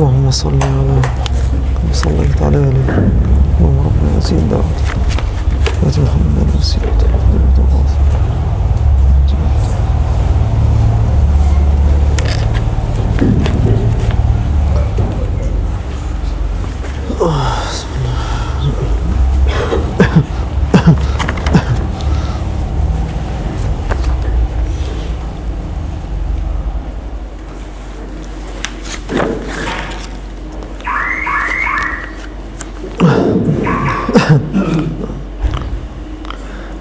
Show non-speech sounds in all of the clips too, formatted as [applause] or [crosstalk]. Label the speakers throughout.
Speaker 1: اللهم صل على كما صليت على اللهم ربنا زيد دعوتك وآت محمد وسيلته وفضيلة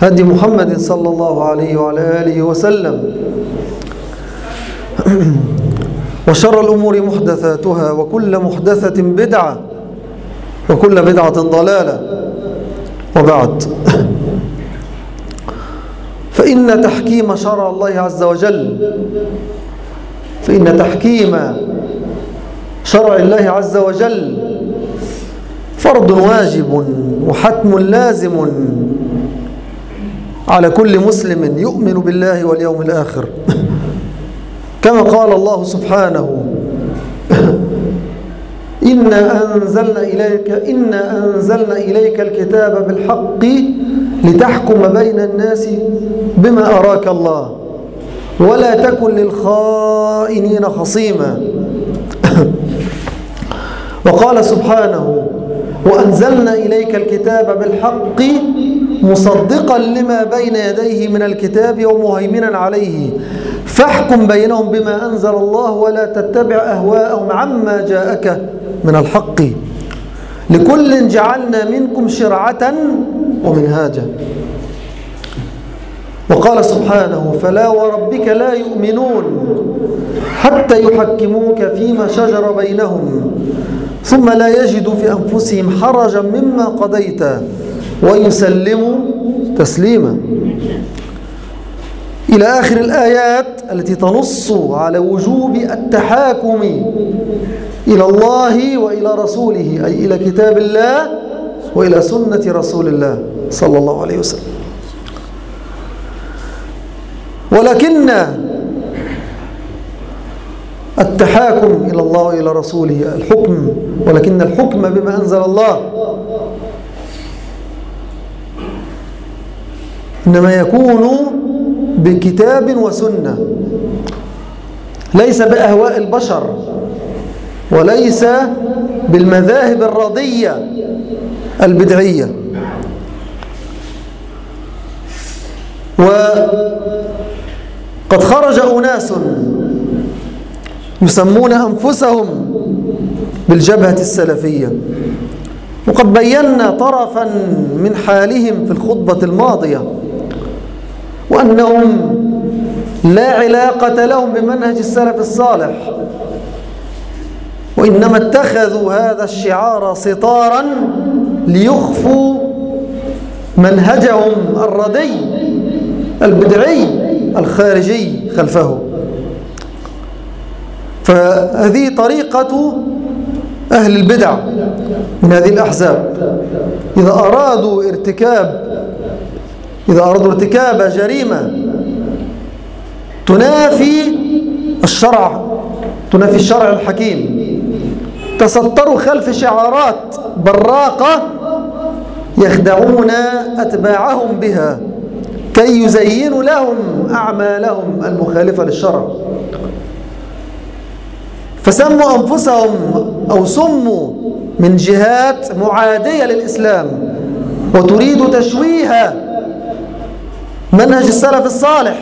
Speaker 1: هدي محمد صلى الله عليه وعلى آله وسلم. [clears throat] وشر الأمور محدثاتها وكل محدثة بدعة وكل بدعة ضلالة. وبعد. [clears throat] فإن تحكيم شرع الله عز وجل فإن تحكيم شرع الله عز وجل فرض واجب وحتم لازم على كل مسلم يؤمن بالله واليوم الآخر. كما قال الله سبحانه إنا أنزلنا إليك إنا أنزلنا إليك الكتاب بالحق لتحكم بين الناس بما أراك الله ولا تكن للخائنين خصيما. وقال سبحانه وأنزلنا إليك الكتاب بالحق مصدقا لما بين يديه من الكتاب ومهيمنا عليه. فاحكم بينهم بما أنزل الله ولا تتبع أهواءهم عما جاءك من الحق. لكل جعلنا منكم شرعة ومنهاجا. وقال سبحانه فلا وربك لا يؤمنون حتى يحكموك فيما شجر بينهم ثم لا يجدوا في أنفسهم حرجا مما قضيت. ويسلموا تسليما. إلى آخر الآيات التي تنص على وجوب التحاكم إلى الله وإلى رسوله أي إلى كتاب الله وإلى سنة رسول الله صلى الله عليه وسلم. ولكن التحاكم إلى الله وإلى رسوله الحكم ولكن الحكم بما أنزل الله إنما يكون بكتاب وسنة. ليس بأهواء البشر وليس بالمذاهب الرضية البدعية. وقد خرج أناس يسمون أنفسهم بالجبهة السلفية. وقد بينا طرفا من حالهم في الخطبة الماضية. وأنهم لا علاقة لهم بمنهج السلف الصالح. وإنما اتخذوا هذا الشعار سطارا ليخفوا منهجهم الردي البدعي الخارجي خلفه. فهذه طريقة أهل البدع من هذه الأحزاب. إذا أرادوا ارتكاب إذا أرادوا ارتكاب جريمة تنافي الشرع تنافي الشرع الحكيم. تستروا خلف شعارات براقة يخدعون أتباعهم بها كي يزينوا لهم أعمالهم المخالفة للشرع. فسموا أنفسهم أو سموا من جهات معادية للإسلام وتريد تشويه منهج السلف الصالح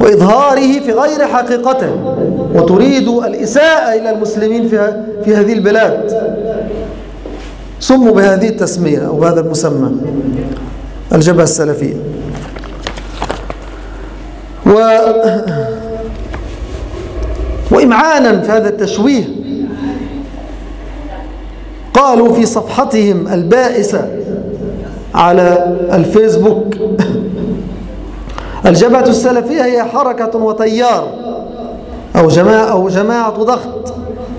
Speaker 1: وإظهاره في غير حقيقته وتريد الإساءة إلى المسلمين في, هذه البلاد. سموا بهذه التسمية أو بهذا المسمى. الجبهة السلفية. و وإمعانا في هذا التشويه قالوا في صفحتهم البائسة على الفيسبوك الجبهة السلفية هي حركة وتيار أو جماعة, أو جماعة ضغط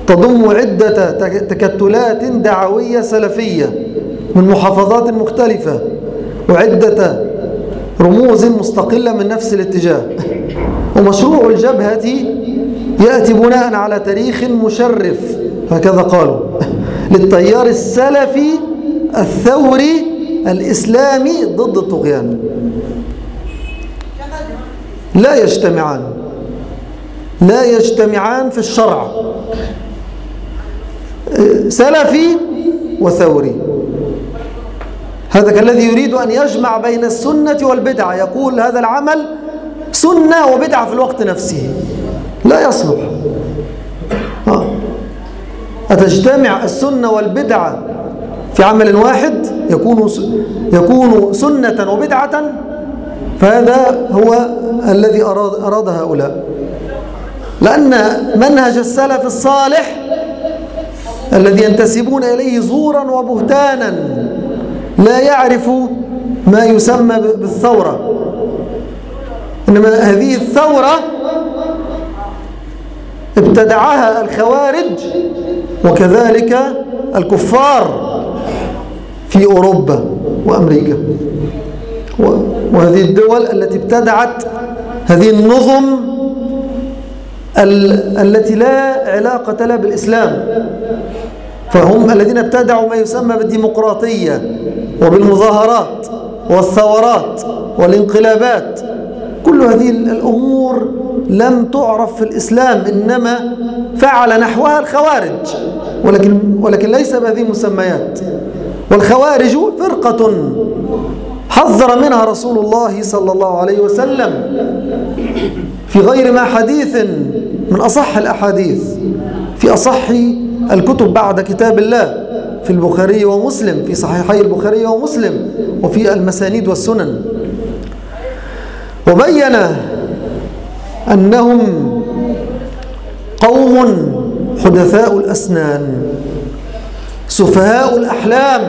Speaker 1: تضم عدة تكتلات دعوية سلفية من محافظات مختلفة وعدة رموز مستقلة من نفس الاتجاه. ومشروع الجبهة يأتي بناء على تاريخ مشرف هكذا قالوا للتيار السلفي الثوري الإسلامي ضد الطغيان. لا يجتمعان. لا يجتمعان في الشرع. سلفي وثوري هذا كالذي يريد أن يجمع بين السنة والبدعة. يقول هذا العمل سنة وبدعة في الوقت نفسه. لا يصلح. أتجتمع السنة والبدعة في عمل واحد؟ يكون يكون سنة وبدعة فهذا هو الذي أراد, أراد هؤلاء. لأن منهج السلف الصالح الذي ينتسبون إليه زورا وبهتانا لا يعرف ما يسمى بالثورة. إنما هذه الثورة ابتدعها الخوارج وكذلك الكفار في أوروبا وأمريكا. وهذه الدول التي ابتدعت هذه النظم التي لا علاقة لها بالإسلام. فهم الذين ابتدعوا ما يسمى بالديمقراطية وبالمظاهرات والثورات والانقلابات. كل هذه الأمور لم تعرف في الإسلام إنما فعل نحوها الخوارج. ولكن, ولكن ليس بهذه المسميات. والخوارج فرقة. حذر منها رسول الله صلى الله عليه وسلم. في غير ما حديث من أصح الأحاديث. في أصح الكتب بعد كتاب الله. في البخاري ومسلم في صحيحي البخاري ومسلم وفي المسانيد والسنن. وبين أنهم قوم حدثاء الأسنان سفهاء الأحلام.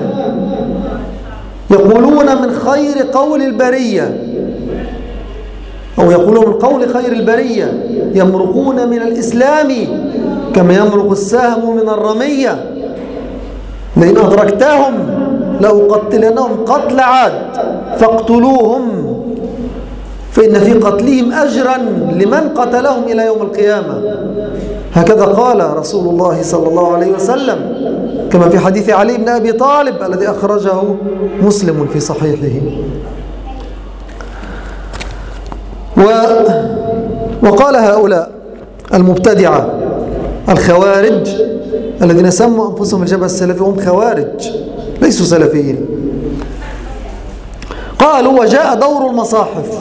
Speaker 1: يقولون من خير قول البرية. أو يقولون من قول خير البرية. يمرقون من الإسلام كما يمرق السهم من الرمية. لئن أدركتهم لأقتلنهم قتل عاد. فاقتلوهم. فإن في قتلهم أجرا لمن قتلهم إلى يوم القيامة. هكذا قال رسول الله صلى الله عليه وسلم. كما في حديث علي بن أبي طالب الذي أخرجه مسلم في صحيحه. و وقال هؤلاء المبتدعة الخوارج الذين سموا أنفسهم الجبهة السلفي هم خوارج ليسوا سلفيين. قالوا وجاء دور المصاحف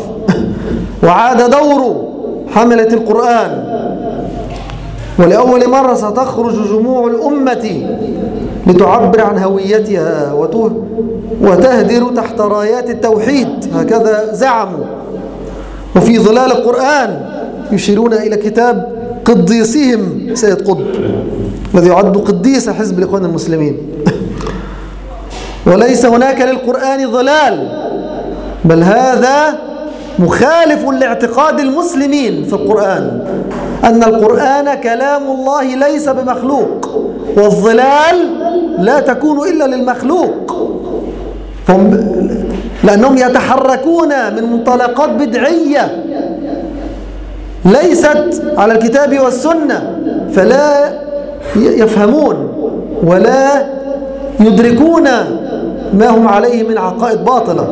Speaker 1: وعاد دور حملة القرآن. ولأول مرة ستخرج جموع الأمة لتعبر عن هويتها وتهدر تحت رايات التوحيد. هكذا زعموا. وفي ظلال القرآن يشيرون إلى كتاب قديسهم سيد قطب الذي يعد قديس حزب الإخوان المسلمين. وليس هناك للقرآن ظلال بل هذا مخالف لاعتقاد المسلمين في القرآن. أن القرآن كلام الله ليس بمخلوق والظلال لا تكون إلا للمخلوق. لأنهم يتحركون من منطلقات بدعية ليست على الكتاب والسنة فلا يفهمون ولا يدركون ما هم عليه من عقائد باطلة.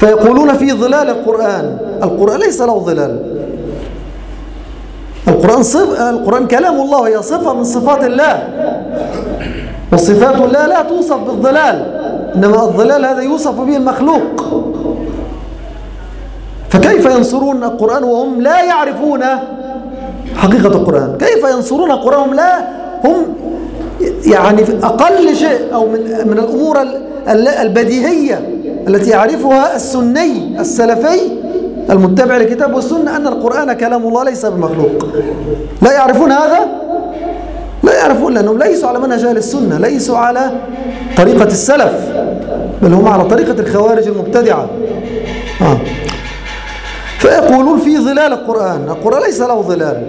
Speaker 1: فيقولون في ظلال القرآن القرآن ليس له ظلال. القرآن, صف... القرآن كلام الله هي صفة من صفات الله. وصفات الله لا توصف بالظلال إنما الظلال هذا يوصف به المخلوق. فكيف ينصرون القرآن وهم لا يعرفون حقيقة القرآن؟ كيف ينصرون القرآن هم لا هم يعني أقل شيء أو من, من الأمور البديهية التي يعرفها السني السلفي المتبع لكتاب والسنة أن القرآن كلام الله ليس بمخلوق. لا يعرفون هذا؟ لا يعرفون لأنهم ليسوا على منهج أهل السنة ليسوا على طريقة السلف بل هم على طريقة الخوارج المبتدعة. آه. فيقولون في ظلال القرآن القرآن ليس له ظلال.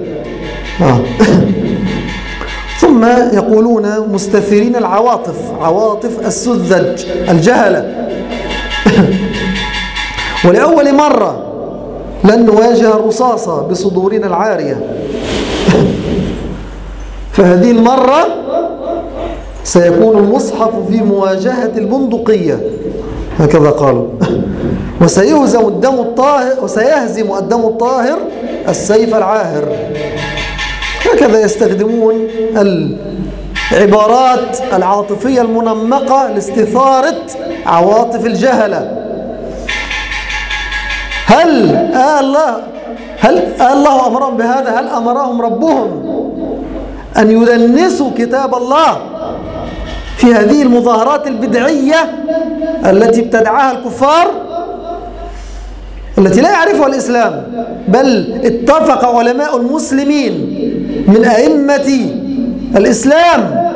Speaker 1: آه. [laughs] ثم يقولون مستثيرين العواطف عواطف السذج الجهلة. [laughs] ولأول مرة لن نواجه الرصاص بصدورنا العارية. [laughs] فهذه المرة سيكون المصحف في مواجهة البندقية. هكذا قالوا [laughs] وسيهزم الدم الطاهر وسيهزم الدم الطاهر السيف العاهر. هكذا يستخدمون العبارات العاطفية المنمقة لاستثارة عواطف الجهلة. هل آه الله. هل آه الله أمرهم بهذا؟ هل أمرهم ربهم أن يدنسوا كتاب الله في هذه المظاهرات البدعية التي ابتدعها الكفار التي لا يعرفها الإسلام؟ بل اتفق علماء المسلمين من أئمة الإسلام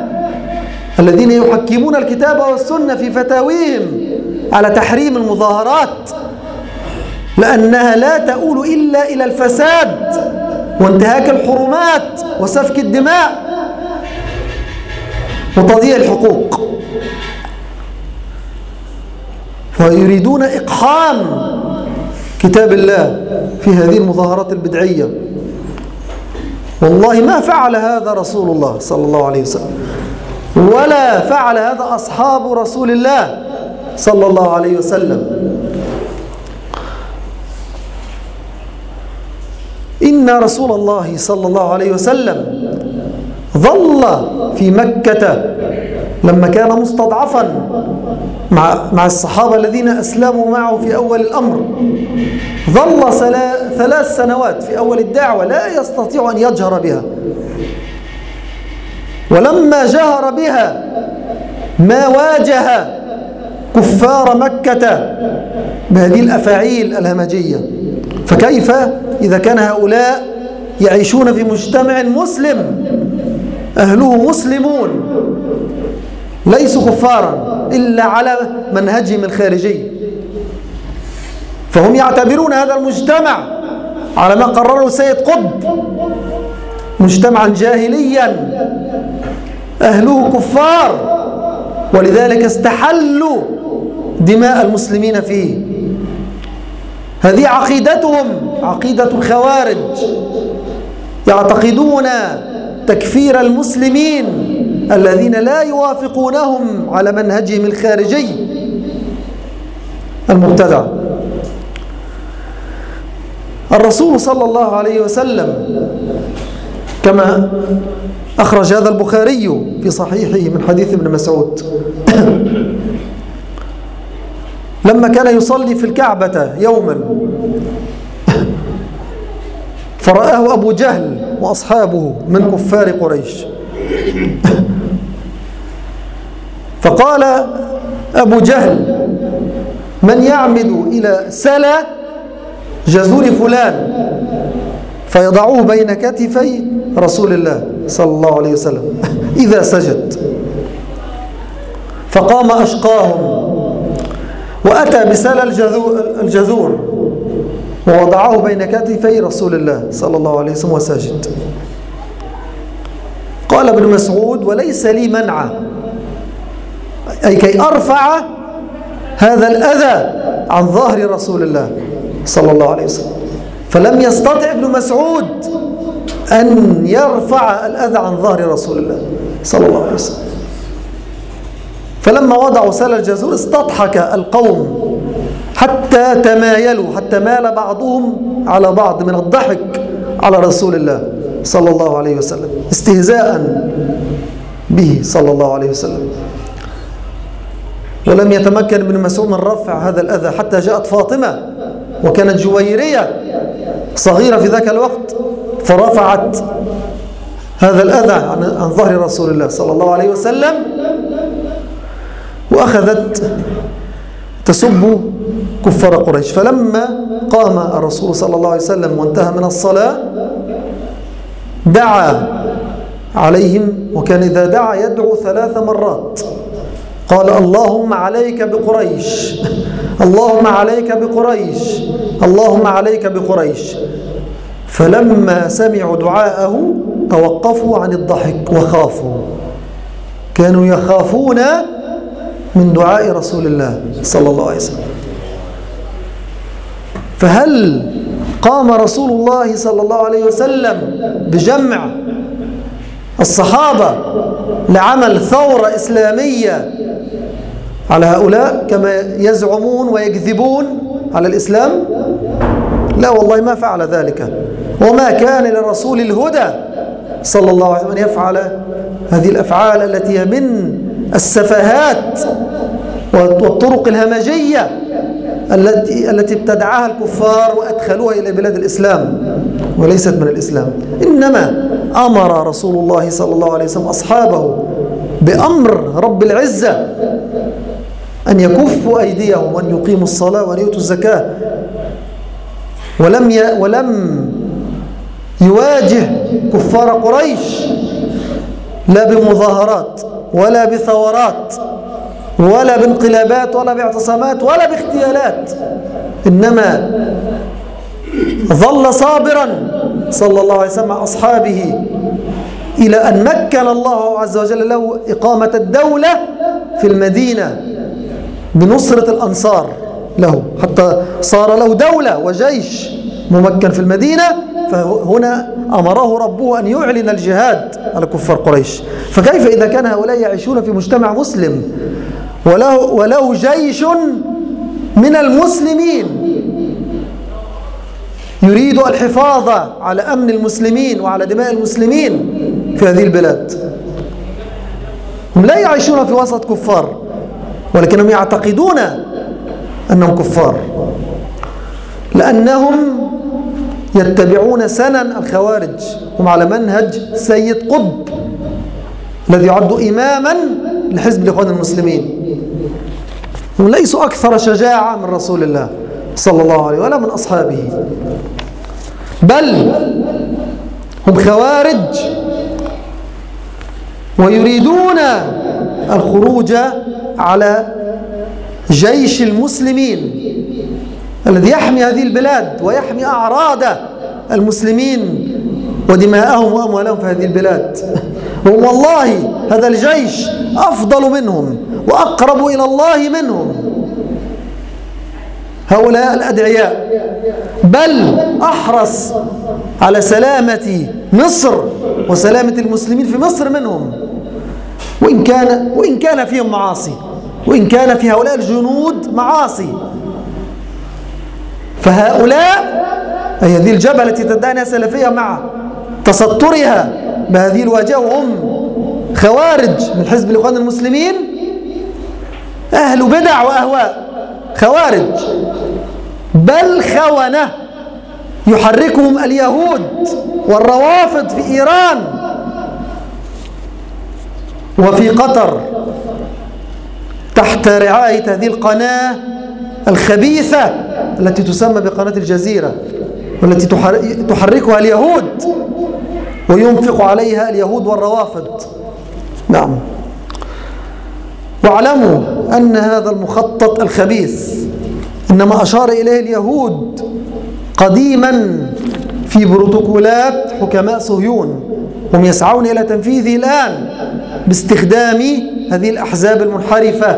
Speaker 1: الذين يحكمون الكتاب والسنة في فتاويهم على تحريم المظاهرات. لأنها لا تؤول إلا إلى الفساد وانتهاك الحرمات وسفك الدماء وتضييع الحقوق. فيريدون إقحام كتاب الله في هذه المظاهرات البدعية. والله ما فعل هذا رسول الله صلى الله عليه وسلم ولا فعل هذا أصحاب رسول الله صلى الله عليه وسلم. إن رسول الله صلى الله عليه وسلم ظل في مكة لما كان مستضعفا مع مع الصحابة الذين أسلموا معه في أول الأمر. ظل ثلاث سنوات في أول الدعوة لا يستطيع أن يجهر بها. ولما جهر بها ما واجه كفار مكة بهذه الأفاعيل الهمجية. فكيف إذا كان هؤلاء يعيشون في مجتمع مسلم؟ أهله مسلمون. ليسوا كفارا إلا على منهجهم الخارجي. فهم يعتبرون هذا المجتمع على ما قرره سيد قطب مجتمعا جاهليا. أهله كفار ولذلك استحلوا دماء المسلمين فيه. هذه عقيدتهم عقيدة الخوارج. يعتقدون تكفير المسلمين الذين لا يوافقونهم على منهجهم الخارجي. المبتدع. الرسول صلى الله عليه وسلم كما أخرج هذا البخاري في صحيحه من حديث ابن مسعود. لما كان يصلي في الكعبة يوما. فرآه أبو جهل وأصحابه من كفار قريش. فقال أبو جهل من يعمد إلى سلا جزور فلان فيضعوه بين كتفي رسول الله صلى الله عليه وسلم. إذا سجد. فقام أشقاهم. وأتى بسلا الجذور ووضعه بين كتفي رسول الله صلى الله عليه وسلم وساجد. قال ابن مسعود وليس لي منع. أي كي أرفع هذا الأذى عن ظهر رسول الله صلى الله عليه وسلم. فلم يستطع ابن مسعود أن يرفع الأذى عن ظهر رسول الله صلى الله عليه وسلم. فلما وضعوا سال الجزور استضحك القوم حتى تمايلوا حتى مال بعضهم على بعض من الضحك على رسول الله صلى الله عليه وسلم استهزاء به صلى الله عليه وسلم. ولم يتمكن ابن مسعود من رفع هذا الأذى حتى جاءت فاطمة وكانت جويرية صغيرة في ذاك الوقت فرفعت هذا الأذى عن ظهر رسول الله صلى الله عليه وسلم. وأخذت تسب كفار قريش. فلما قام الرسول صلى الله عليه وسلم وانتهى من الصلاة دعا عليهم وكان إذا دعا يدعو ثلاث مرات. قال اللهم عليك بقريش اللهم عليك بقريش اللهم عليك بقريش. فلما سمعوا دعاءه توقفوا عن الضحك وخافوا. كانوا يخافون من دعاء رسول الله صلى الله عليه وسلم. فهل قام رسول الله صلى الله عليه وسلم بجمع الصحابة لعمل ثورة إسلامية على هؤلاء كما يزعمون ويكذبون على الإسلام؟ لا والله ما فعل ذلك. وما كان لرسول الهدى صلى الله عليه وسلم أن يفعل هذه الأفعال التي هي من السفهات والطرق الهمجية التي التي ابتدعها الكفار وأدخلوها إلى بلاد الإسلام وليست من الإسلام. إنما أمر رسول الله صلى الله عليه وسلم أصحابه بأمر رب العزة أن يكفوا أيديهم وأن يقيموا الصلاة وأن يؤتوا الزكاة. ولم ي... ولم يواجه كفار قريش لا بمظاهرات. ولا بثورات ولا بانقلابات ولا باعتصامات ولا باغتيالات. إنما ظل صابرا صلى الله عليه وسلم مع أصحابه إلى أن مكن الله عز وجل له إقامة الدولة في المدينة بنصرة الأنصار له حتى صار له دولة وجيش ممكن في المدينة فهنا أمره ربه أن يعلن الجهاد على كفار قريش. فكيف إذا كان هؤلاء يعيشون في مجتمع مسلم؟ وله, وله جيش من المسلمين. يريد الحفاظ على أمن المسلمين وعلى دماء المسلمين في هذه البلاد. هم لا يعيشون في وسط كفار ولكنهم يعتقدون أنهم كفار. لأنهم يتبعون سنن الخوارج هم على منهج سيد قطب الذي يعد إماما لحزب الإخوان المسلمين. هم ليسوا أكثر شجاعة من رسول الله صلى الله عليه ولا من أصحابه. بل هم خوارج ويريدون الخروج على جيش المسلمين. الذي يحمي هذه البلاد ويحمي أعراض المسلمين ودماءهم وأموالهم في هذه البلاد. [laughs] والله هذا الجيش أفضل منهم وأقرب إلى الله منهم. هؤلاء الأدعياء. بل أحرص على سلامة مصر وسلامة المسلمين في مصر منهم. وإن كان, وإن كان فيهم معاصي وإن كان في هؤلاء الجنود معاصي. فهؤلاء أي هذه الجبهة التي تدعي أنها سلفية مع تسترها بهذه الواجهة وهم خوارج من حزب الإخوان المسلمين. أهل بدع وأهواء. خوارج. بل خونة. يحركهم اليهود والروافض في إيران وفي قطر تحت رعاية هذه القناة الخبيثة التي تسمى بقناة الجزيرة والتي تحركها اليهود وينفق عليها اليهود والروافض نعم. واعلموا أن هذا المخطط الخبيث إنما أشار إليه اليهود قديما في بروتوكولات حكماء صهيون هم يسعون إلى تنفيذه الآن باستخدام هذه الأحزاب المنحرفة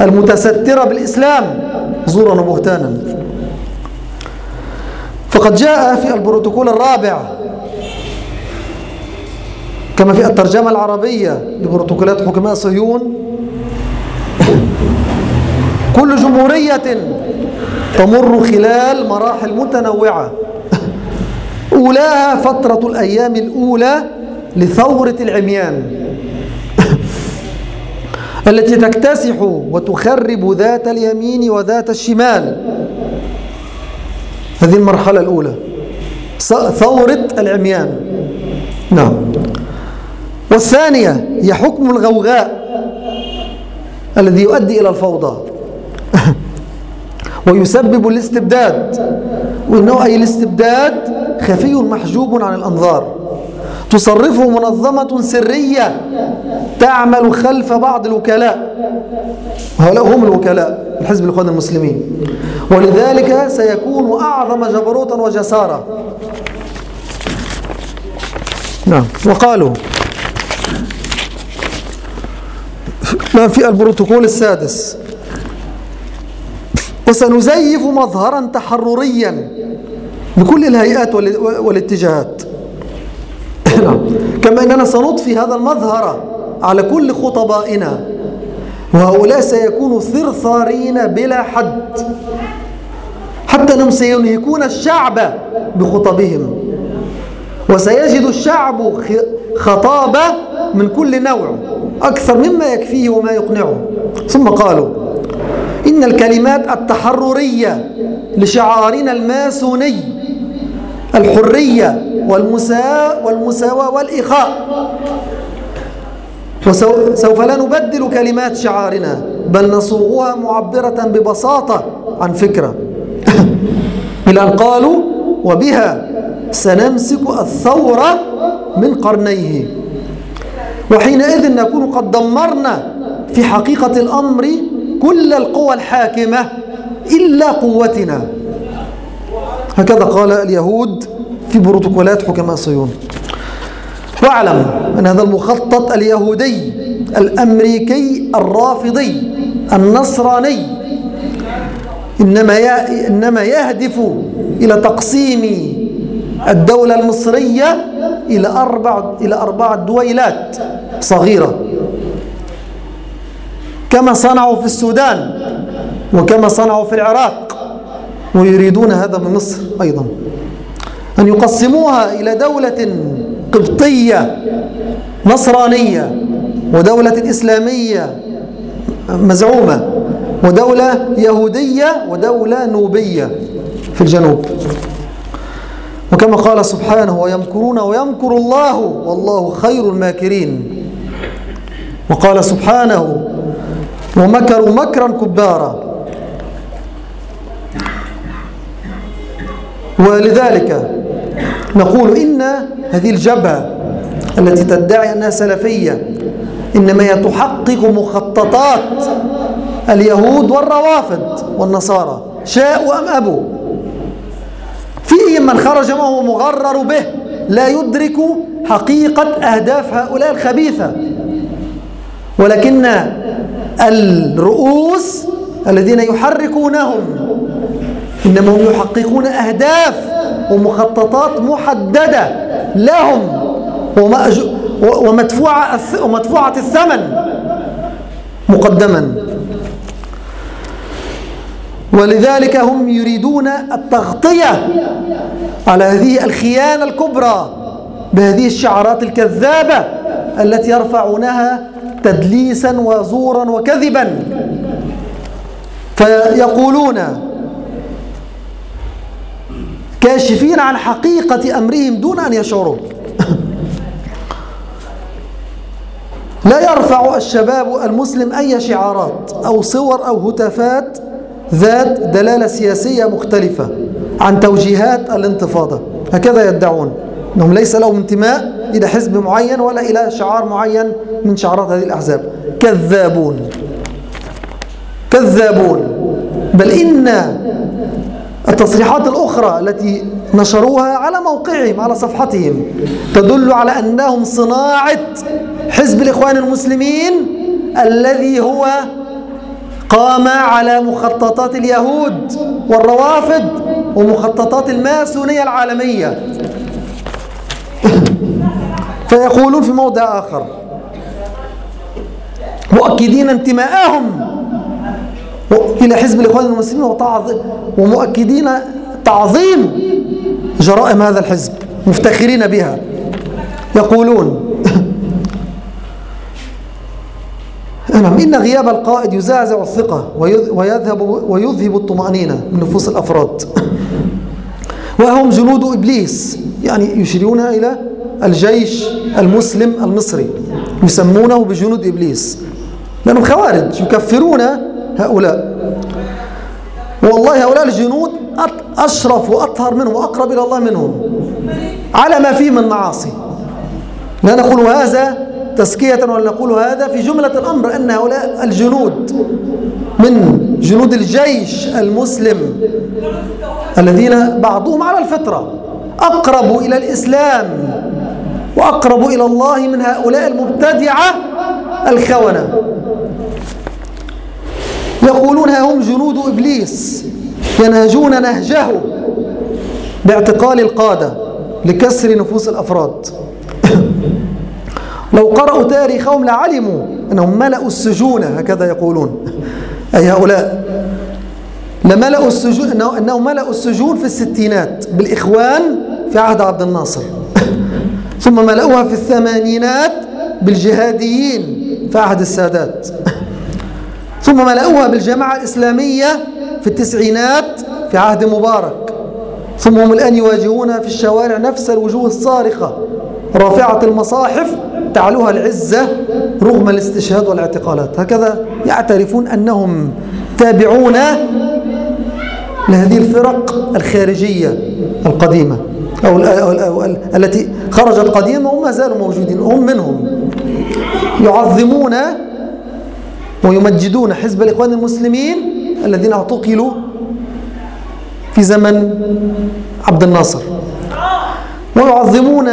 Speaker 1: المتسترة بالإسلام. زورا وبهتانا فقد جاء في البروتوكول الرابع كما في الترجمة العربية لبروتوكولات حكماء صهيون. كل جمهورية تمر خلال مراحل متنوعة. أولاها فترة الأيام الأولى لثورة العميان. التي تكتسح وتخرب ذات اليمين وذات الشمال. هذه المرحلة الأولى. ثورة العميان. نعم. والثانية هي حكم الغوغاء الذي يؤدي إلى الفوضى. [laughs] ويسبب الاستبداد. وإنه أي الاستبداد خفي محجوب عن الأنظار. تصرفه منظمة سرية تعمل خلف بعض الوكلاء. هؤلاء هم الوكلاء الحزب الإخوان المسلمين. ولذلك سيكون أعظم جبروتا وجسارة. نعم وقالوا ما في البروتوكول السادس. وسنزيف مظهرا تحرريا بكل الهيئات والاتجاهات. نعم. كما أننا سنضفي هذا المظهر على كل خطبائنا. وهؤلاء سيكونوا ثرثارين بلا حد. حتى أنهم سينهكون الشعب بخطبهم. وسيجد الشعب خطابة من كل نوع. أكثر مما يكفيه وما يقنعه. ثم قالوا إن الكلمات التحررية لشعارنا الماسوني الحرية والمساواة والمساواة والإخاء. وسوف لا نبدل كلمات شعارنا بل نصوغها معبرة ببساطة عن فكرة. [laughs] إلى أن قالوا وبها سنمسك الثورة من قرنيه وحينئذ نكون قد دمرنا في حقيقة الأمر كل القوى الحاكمة إلا قوتنا. هكذا قال اليهود في بروتوكولات حكماء صهيون واعلم أن هذا المخطط اليهودي الأمريكي الرافضي النصراني إنما إنما يهدف إلى تقسيم الدولة المصرية إلى أربع إلى أربعة دويلات صغيرة. كما صنعوا في السودان وكما صنعوا في العراق ويريدون هذا من مصر أيضا. أن يقسموها إلى دولة قبطية نصرانية ودولة إسلامية مزعومة ودولة يهودية ودولة نوبية في الجنوب. وكما قال سبحانه ويمكرون ويمكر الله والله خير الماكرين. وقال سبحانه ومكروا مكرا كبارا. ولذلك نقول إن هذه الجبهة التي تدعي أنها سلفية إنما هي تحقق مخططات اليهود والروافد والنصارى شاءوا أم أبوا؟ فيهم من خرج وهو مغرر به لا يدرك حقيقة أهداف هؤلاء الخبيثة. ولكن الرؤوس الذين يحركونهم إنما هم يحققون أهداف ومخططات محددة لهم ومدفوعة ومدفوعة الثمن مقدما. ولذلك هم يريدون التغطية على هذه الخيانة الكبرى بهذه الشعارات الكذابة التي يرفعونها تدليسا وزورا وكذبا. فيقولون كاشفين عن حقيقة أمرهم دون أن يشعروا. [laughs] لا يرفع الشباب المسلم أي شعارات أو صور أو هتافات ذات دلالة سياسية مختلفة عن توجيهات الانتفاضة. هكذا يدعون. أنهم ليس لهم انتماء إلى حزب معين ولا إلى شعار معين من شعارات هذه الأحزاب. كذابون. كذابون. بل إن التصريحات الأخرى التي نشروها على موقعهم على صفحتهم تدل على أنهم صناعة حزب الإخوان المسلمين الذي هو قام على مخططات اليهود والروافد ومخططات الماسونية العالمية. فيقولون في موضع آخر مؤكدين انتماءهم إلى حزب الإخوان المسلمين ومؤكدين تعظيم جرائم هذا الحزب مفتخرين بها. يقولون [laughs] نعم إن غياب القائد يزعزع الثقة ويذهب ويذهب الطمأنينة من نفوس الأفراد. [laughs] وهم جنود إبليس يعني يشيرون إلى الجيش المسلم المصري يسمونه بجنود إبليس. لأنهم خوارج يكفرون هؤلاء. والله هؤلاء الجنود أشرف وأطهر منهم وأقرب إلى الله منهم. على ما فيه من معاصي. لا نقول هذا تزكية ولا نقول هذا في جملة الأمر أن هؤلاء الجنود من جنود الجيش المسلم الذين بعضهم على الفطرة. أقرب إلى الإسلام وأقرب إلى الله من هؤلاء المبتدعة الخونة. يقولون هم جنود إبليس ينهجون نهجه باعتقال القادة لكسر نفوس الأفراد. [coughs] لو قرأوا تاريخهم لعلموا أنهم ملأوا السجون هكذا يقولون. [laughs] أي هؤلاء؟ لملأوا السجون أنه أنهم ملأوا السجون في الستينات بالإخوان في عهد عبد الناصر. [laughs] ثم ملأوها في الثمانينات بالجهاديين في عهد السادات. [laughs] ثم ملأوها بالجماعة الإسلامية في التسعينات في عهد مبارك. ثم هم الآن يواجهون في الشوارع نفس الوجوه الصارخة رافعة المصاحف تعلوها العزة رغم الاستشهاد والاعتقالات. هكذا يعترفون أنهم تابعون لهذه الفرق الخارجية القديمة أو, أو, أو, التي خرجت قديما وما زالوا موجودين هم منهم. يعظمون ويمجدون حزب الإخوان المسلمين الذين اعتقلوا في زمن عبد الناصر. ويعظمون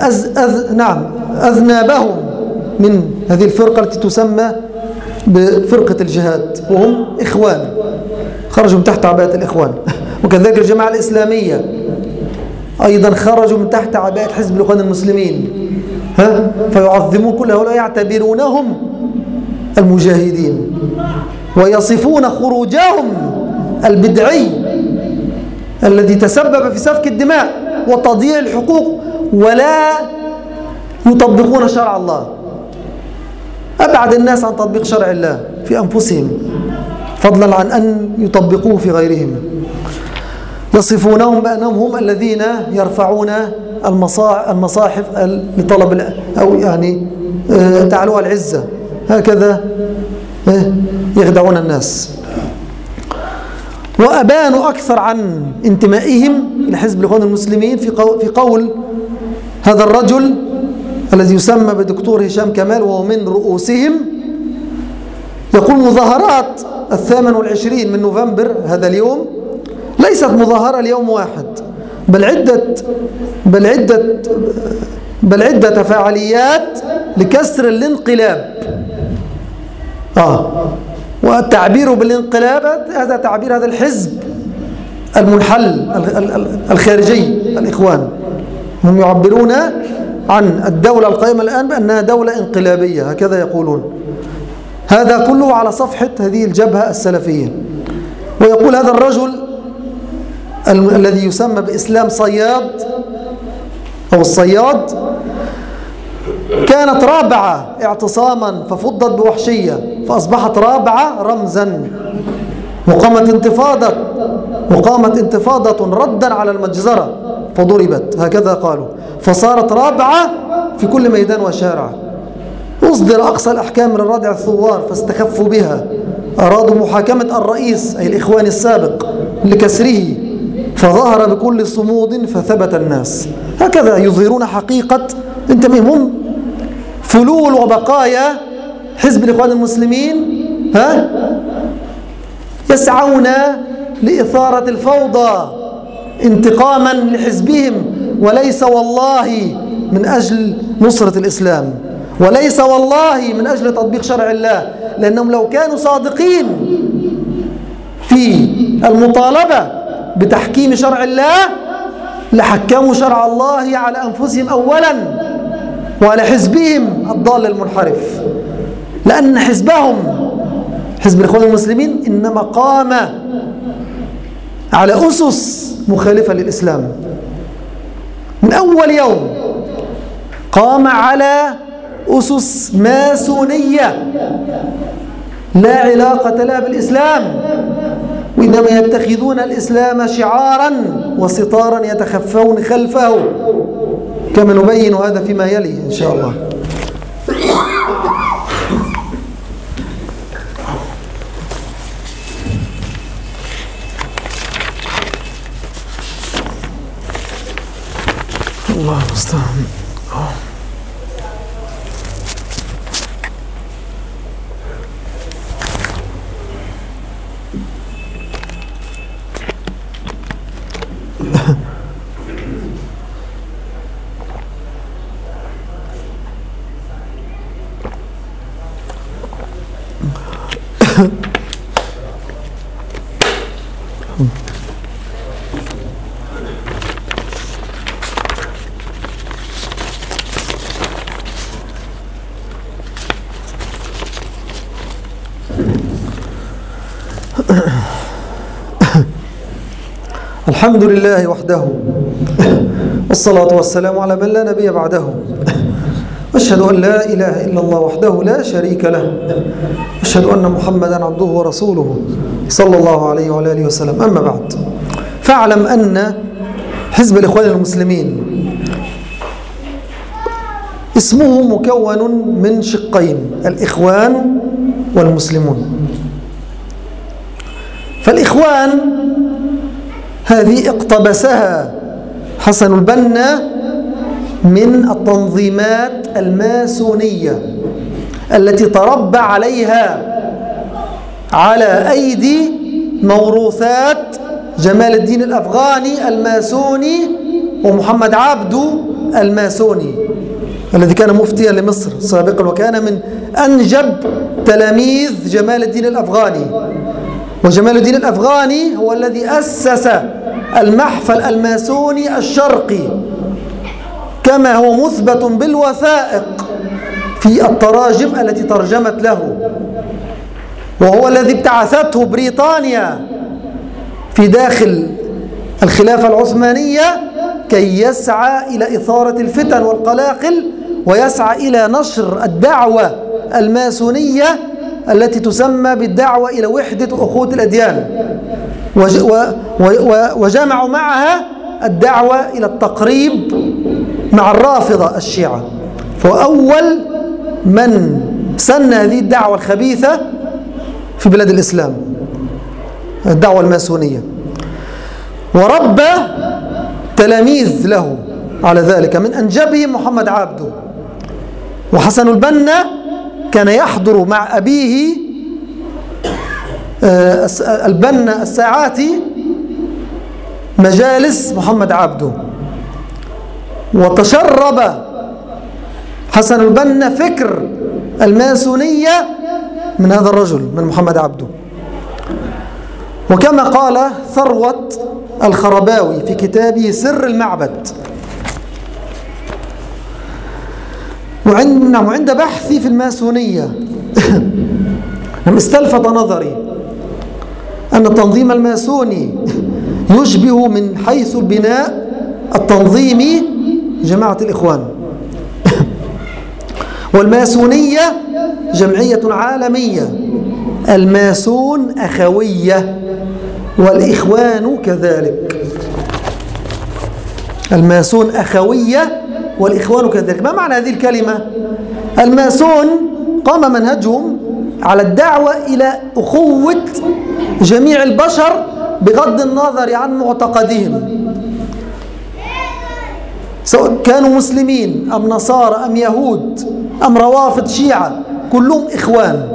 Speaker 1: أز أز نعم أذنابهم من هذه الفرقة التي تسمى بفرقة الجهاد وهم إخوان. خرجوا من تحت عباءة الإخوان. [laughs] وكذلك الجماعة الإسلامية أيضا خرجوا من تحت عباءة حزب الإخوان المسلمين. ها؟ فيعظمون كل هؤلاء يعتبرونهم المجاهدين ويصفون خروجهم البدعي الذي تسبب في سفك الدماء وتضييع الحقوق ولا يطبقون شرع الله. أبعد الناس عن تطبيق شرع الله في أنفسهم فضلا عن أن يطبقوه في غيرهم. يصفونهم بأنهم هم الذين يرفعون المصاحف لطلب أو يعني آه، تعلوها العزة. هكذا يخدعون الناس. وأبانوا أكثر عن انتمائهم إلى حزب الإخوان المسلمين في قول هذا الرجل الذي يسمى بدكتور هشام كمال وهو من رؤوسهم يقول مظاهرات الثامن والعشرين من نوفمبر هذا اليوم ليست مظاهرة ليوم واحد بل عدة بل عدة بل عدة فعاليات لكسر الانقلاب. آه. والتعبير بالانقلاب هذا تعبير هذا الحزب المنحل الخارجي الإخوان. هم يعبرون عن الدولة القائمة الآن بأنها دولة انقلابية هكذا يقولون. هذا كله على صفحة هذه الجبهة السلفية. ويقول هذا الرجل الذي يسمى بإسلام صياد أو الصياد كانت رابعة اعتصاما ففضت بوحشية فأصبحت رابعة رمزا. وقامت انتفاضة وقامت انتفاضة ردا على المجزرة فضربت. هكذا قالوا. فصارت رابعة في كل ميدان وشارع. أصدر أقصى الأحكام من الردع الثوار فاستخفوا بها. أرادوا محاكمة الرئيس أي الإخوان السابق لكسره. فظهر بكل صمود فثبت الناس. هكذا يظهرون حقيقة. انت هم فلول وبقايا حزب الإخوان المسلمين ها؟ يسعون لإثارة الفوضى انتقاما لحزبهم وليس والله من أجل نصرة الإسلام وليس والله من أجل تطبيق شرع الله لأنهم لو كانوا صادقين في المطالبة بتحكيم شرع الله لحكموا شرع الله على أنفسهم أولا. وعلى حزبهم الضال المنحرف. لأن حزبهم حزب الإخوان المسلمين إنما قام على أسس مخالفة للإسلام. من أول يوم قام على أسس ماسونية. لا علاقة لها بالإسلام وإنما يتخذون الإسلام شعارا وستارا يتخفون خلفه. كما نبين هذا فيما يلي إن شاء الله. الله المستعان. الحمد لله وحده والصلاة والسلام على من لا نبي بعده. أشهد أن لا إله إلا الله وحده لا شريك له. أشهد أن محمدا عبده ورسوله صلى الله عليه وعلى آله وسلم. أما بعد فاعلم أن حزب الإخوان المسلمين اسمه مكون من شقين الإخوان والمسلمون. فالإخوان هذه اقتبسها حسن البنا من التنظيمات الماسونية التي تربى عليها على أيدي موروثات جمال الدين الأفغاني الماسوني ومحمد عبدو الماسوني الذي كان مفتيا لمصر سابقا وكان من أنجب تلاميذ جمال الدين الأفغاني. وجمال الدين الأفغاني هو الذي أسس المحفل الماسوني الشرقي كما هو مثبت بالوثائق في التراجم التي ترجمت له. وهو الذي ابتعثته بريطانيا في داخل الخلافة العثمانية كي يسعى إلى إثارة الفتن والقلاقل ويسعى إلى نشر الدعوة الماسونية التي تسمى بالدعوة إلى وحدة أخوة الأديان. وجمعوا معها الدعوة إلى التقريب مع الرافضة الشيعة. فأول من سن هذه الدعوة الخبيثة في بلاد الإسلام الدعوة الماسونية. وربى تلاميذ له على ذلك من أنجبهم محمد عبده. وحسن البنا كان يحضر مع أبيه آه، البنا الساعاتي مجالس محمد عبده. وتشرب حسن البنا فكر الماسونية من هذا الرجل من محمد عبده. وكما قال ثروة الخرباوي في كتابه سر المعبد وعند نعم وعند بحثي في الماسونية [coughs] نعم استلفت نظري أن التنظيم الماسوني يشبه من حيث البناء التنظيمي جماعة الإخوان. [coughs] والماسونية جمعية عالمية. الماسون أخوية والإخوان كذلك. الماسون أخوية والإخوان كذلك. ما معنى هذه الكلمة؟ الماسون قام منهجهم على الدعوة إلى أخوة جميع البشر بغض النظر عن معتقدهم. سواء كانوا مسلمين أم نصارى أم يهود أم روافض شيعة كلهم إخوان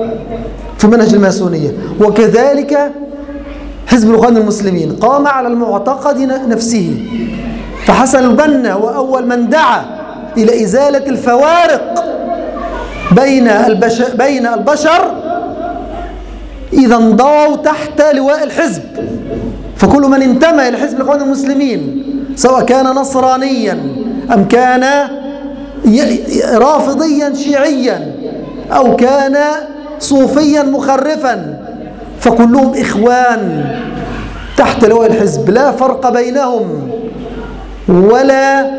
Speaker 1: في منهج الماسونية. وكذلك حزب الإخوان المسلمين قام على المعتقد نفسه. فحسن البنا هو أول من دعا إلى إزالة الفوارق بين البشر, بين البشر إذا انضووا تحت لواء الحزب. فكل من انتمى إلى حزب الإخوان المسلمين سواء كان نصرانيا أم كان رافضيا شيعيا أو كان صوفيا مخرفا فكلهم إخوان تحت لواء الحزب. لا فرق بينهم. ولا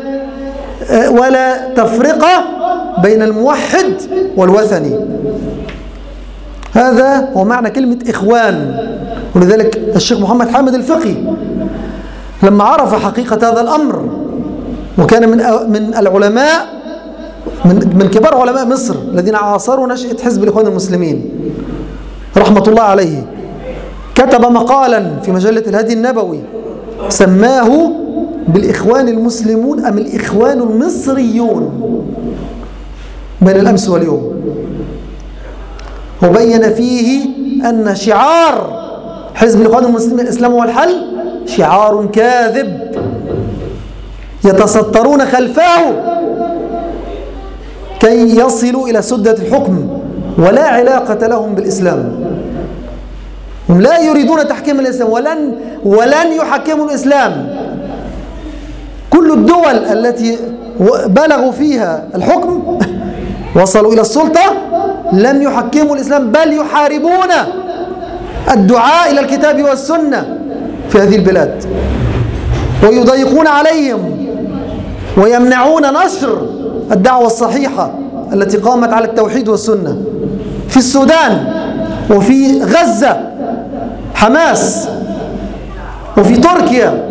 Speaker 1: ولا تفرقة بين الموحد والوثني. هذا هو معنى كلمة إخوان. ولذلك الشيخ محمد حامد الفقي لما عرف حقيقة هذا الأمر وكان من من العلماء من من كبار علماء مصر الذين عاصروا نشأة حزب الإخوان المسلمين رحمة الله عليه كتب مقالا في مجلة الهدي النبوي سماه بالإخوان المسلمون أم الإخوان المصريون بين الأمس واليوم؟ وبين فيه أن شعار حزب الإخوان المسلمين الإسلام هو الحل؟ شعار كاذب يتسترون خلفه كي يصلوا إلى سدة الحكم ولا علاقة لهم بالإسلام. هم لا يريدون تحكيم الإسلام ولن ولن يحكموا الإسلام. كل الدول التي بلغوا فيها الحكم وصلوا إلى السلطة لم يحكموا الإسلام بل يحاربون الدعاء إلى الكتاب والسنة في هذه البلاد. ويضيقون عليهم ويمنعون نشر الدعوة الصحيحة التي قامت على التوحيد والسنة. في السودان وفي غزة حماس وفي تركيا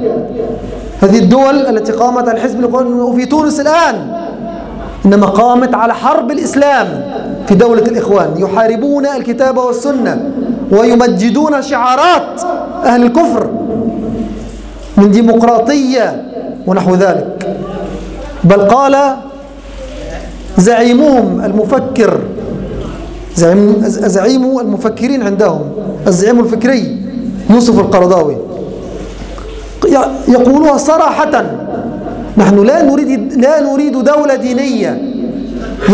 Speaker 1: هذه الدول التي قامت على الحزب وفي تونس الآن إنما قامت على حرب الإسلام في دولة الإخوان. يحاربون الكتاب والسنة ويمجدون شعارات أهل الكفر من ديمقراطية ونحو ذلك. بل قال زعيمهم المفكر زعيم, زعيم المفكرين عندهم الزعيم الفكري يوسف القرضاوي. يقولها صراحة. نحن لا نريد لا نريد دولة دينية.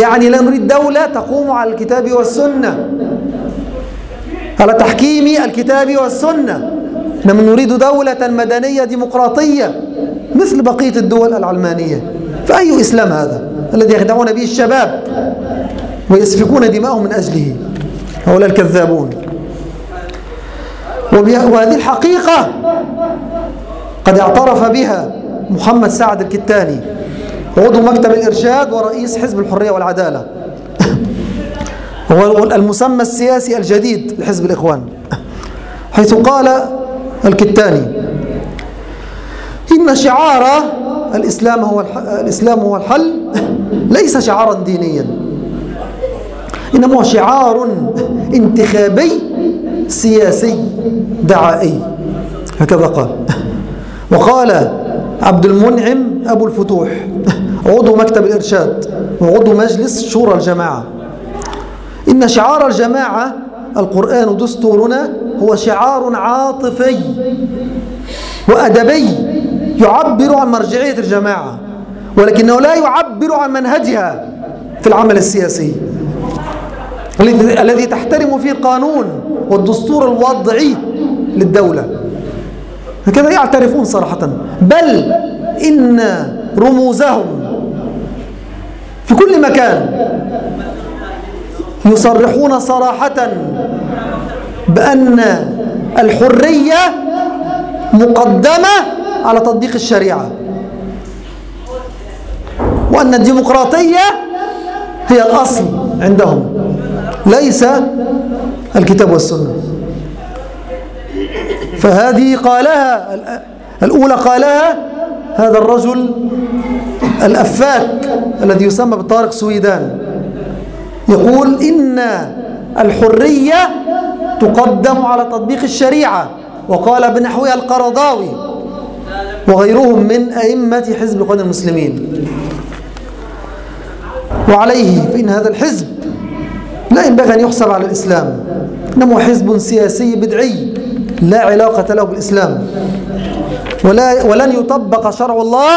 Speaker 1: يعني لا نريد دولة تقوم على الكتاب والسنة. على تحكيم الكتاب والسنة. نحن نريد دولة مدنية ديمقراطية مثل بقية الدول العلمانية. فأي إسلام هذا الذي يخدعون به الشباب ويسفكون دماءهم من أجله؟ هؤلاء الكذابون. وهذه الحقيقة قد اعترف بها محمد سعد الكتاني عضو مكتب الإرشاد ورئيس حزب الحرية والعدالة. هو المسمى السياسي الجديد لحزب الإخوان. حيث قال الكتاني إن شعار الإسلام هو الإسلام هو الحل ليس شعارا دينيا. إنما هو شعار انتخابي سياسي دعائي. هكذا قال. وقال عبد المنعم أبو الفتوح عضو مكتب الإرشاد وعضو مجلس شورى الجماعة. إن شعار الجماعة القرآن دستورنا هو شعار عاطفي وأدبي يعبر عن مرجعية الجماعة ولكنه لا يعبر عن منهجها في العمل السياسي. الذي تحترم فيه القانون والدستور الوضعي للدولة. هكذا يعترفون صراحة. بل إن رموزهم في كل مكان يصرحون صراحة بأن الحرية مقدمة على تطبيق الشريعة وأن الديمقراطية هي الأصل عندهم ليس الكتاب والسنة. فهذه قالها الأولى قالها هذا الرجل الأفاك الذي يسمى بطارق سويدان. يقول إن الحرية تقدم على تطبيق الشريعة وقال بنحوها القرضاوي وغيرهم من أئمة حزب الإخوان المسلمين. وعليه فإن هذا الحزب لا ينبغي أن يحسب على الإسلام إنما حزب سياسي بدعي. لا علاقة له بالإسلام. ولا ولن يطبق شرع الله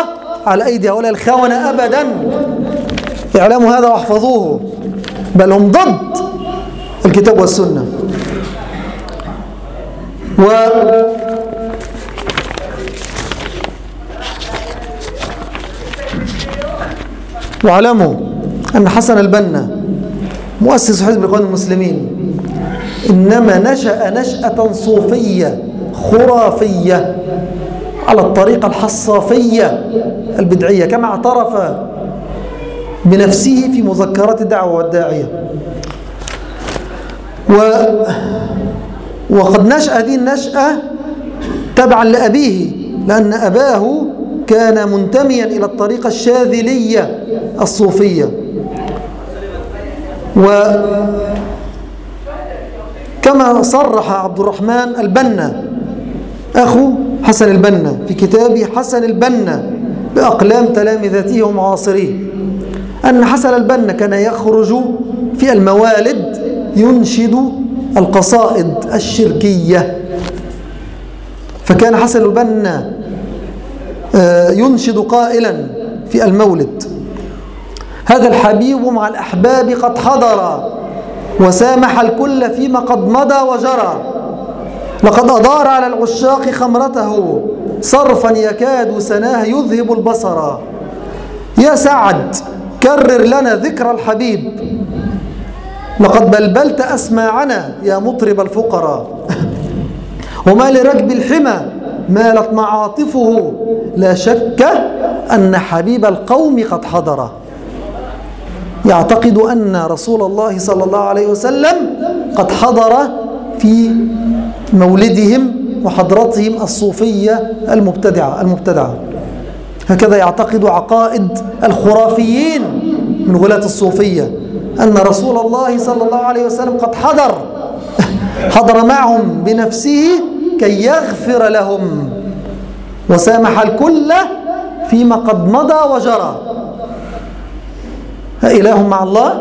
Speaker 1: على أيدي هؤلاء الخونة أبدا. اعلموا هذا واحفظوه. بل هم ضد الكتاب والسنة. و واعلموا أن حسن البنا مؤسس حزب الإخوان المسلمين. إنما نشأ نشأة صوفية خرافية على الطريقة الحصافية البدعية كما اعترف بنفسه في مذكرات الدعوة والداعية. و وقد نشأ هذه النشأة تبعا لأبيه لأن أباه كان منتميا إلى الطريقة الشاذلية الصوفية. وكما صرح عبد الرحمن البنا. أخو حسن البنا في كتابه حسن البنا بأقلام تلامذته ومعاصريه أن حسن البنا كان يخرج في الموالد ينشد القصائد الشركية. فكان حسن البنا آه، ينشد قائلا في المولد. هذا الحبيب مع الأحباب قد حضر. وسامح الكل فيما قد مضى وجرى. لقد أدار على العشاق خمرته. صرفا يكاد سناه يذهب البصر. يا سعد كرر لنا ذكر الحبيب. لقد بلبلت أسماعنا يا مطرب الفقراء. [laughs] وما لركب الحمى مالت معاطفه. لا شك أن حبيب القوم قد حضر. يعتقد أن رسول الله صلى الله عليه وسلم قد حضر في مولدهم وحضرتهم الصوفية المبتدعة المبتدعة. هكذا يعتقد عقائد الخرافيين من غلاة الصوفية أن رسول الله صلى الله عليه وسلم قد حضر حضر معهم بنفسه كي يغفر لهم. وسامح الكل فيما قد مضى وجرى. إله مع الله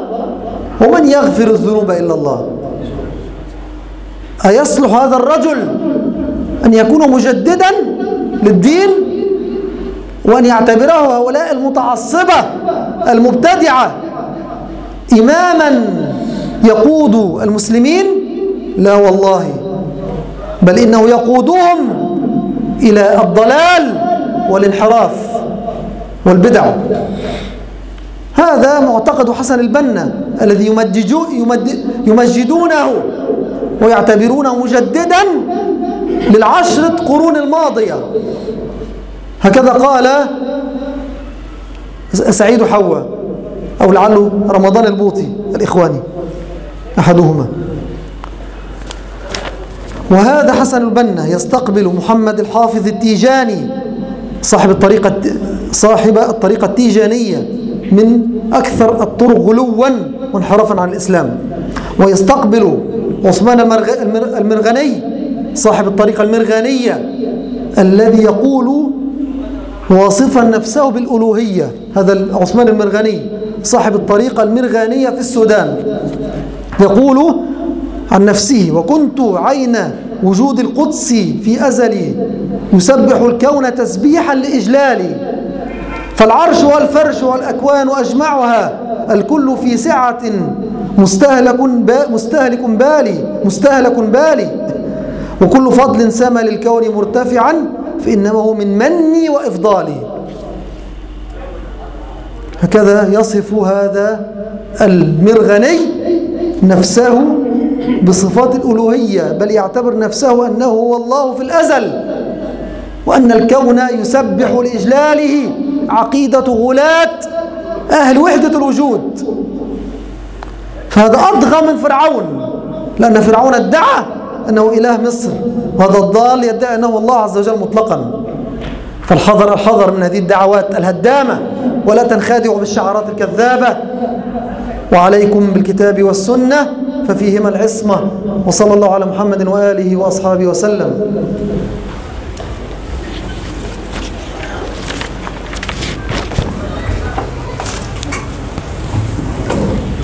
Speaker 1: ومن يغفر الذنوب إلا الله. أيصلح هذا الرجل أن يكون مجددا للدين وأن يعتبره هؤلاء المتعصبة المبتدعة إماما يقود المسلمين؟ لا والله. بل إنه يقودهم إلى الضلال والانحراف والبدع. هذا معتقد حسن البنا الذي يمجدونه ويعتبرونه مجددا للعشرة قرون الماضية. هكذا قال سعيد حواء أو لعله رمضان البوطي الإخواني أحدهما. وهذا حسن البنا يستقبل محمد الحافظ التيجاني صاحب الطريقة صاحب الطريقة التيجانية. من أكثر الطرق غلوا وانحرافا عن الإسلام. ويستقبل عثمان المرغني صاحب الطريقة المرغانية الذي يقول واصفا نفسه بالألوهية. هذا عثمان المرغني صاحب الطريقة المرغانية في السودان. يقول عن نفسه وكنت عين وجود القدس في أزلي يسبح الكون تسبيحا لإجلالي فالعرش والفرش والأكوان أجمعها الكل في سعة. مستهلك مستهلك بالي مستهلك بالي. وكل فضل سما للكون مرتفعا فإنما هو من مني وإفضالي. هكذا يصف هذا المرغني نفسه بصفات الألوهية بل يعتبر نفسه أنه هو الله في الأزل وأن الكون يسبح لإجلاله. عقيدة غلاة أهل وحدة الوجود. فهذا أضغى من فرعون لأن فرعون ادعى أنه إله مصر وهذا الضال يدعي أنه الله عز وجل مطلقا. فالحذر الحذر من هذه الدعوات الهدامة ولا تنخادعوا بالشعارات الكذابة. وعليكم بالكتاب والسنة ففيهما العصمة. وصلى الله على محمد وآله وأصحابه وسلم.